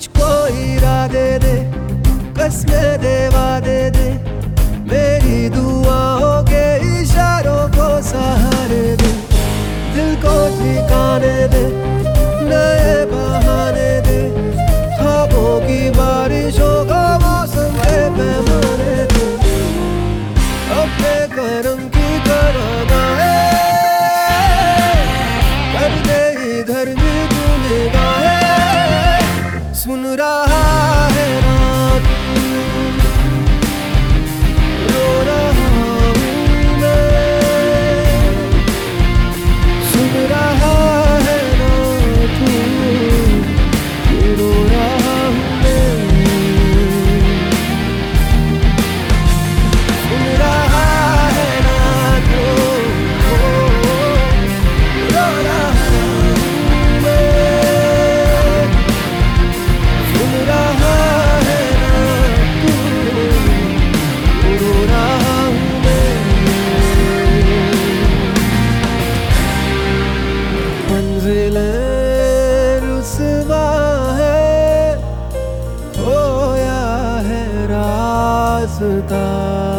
मुझको इरा दे दे कसम देवा दे मेरी दुआओं के इशारों को सहारे दे दिल को ठिकाने दे नए बहार सुन रहा スだ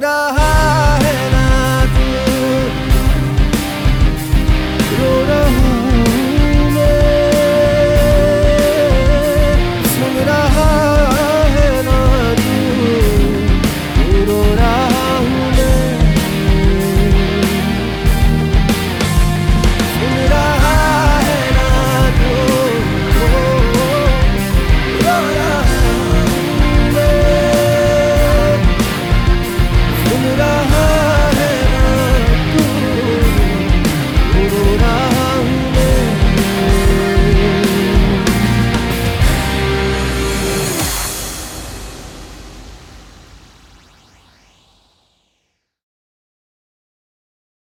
रहा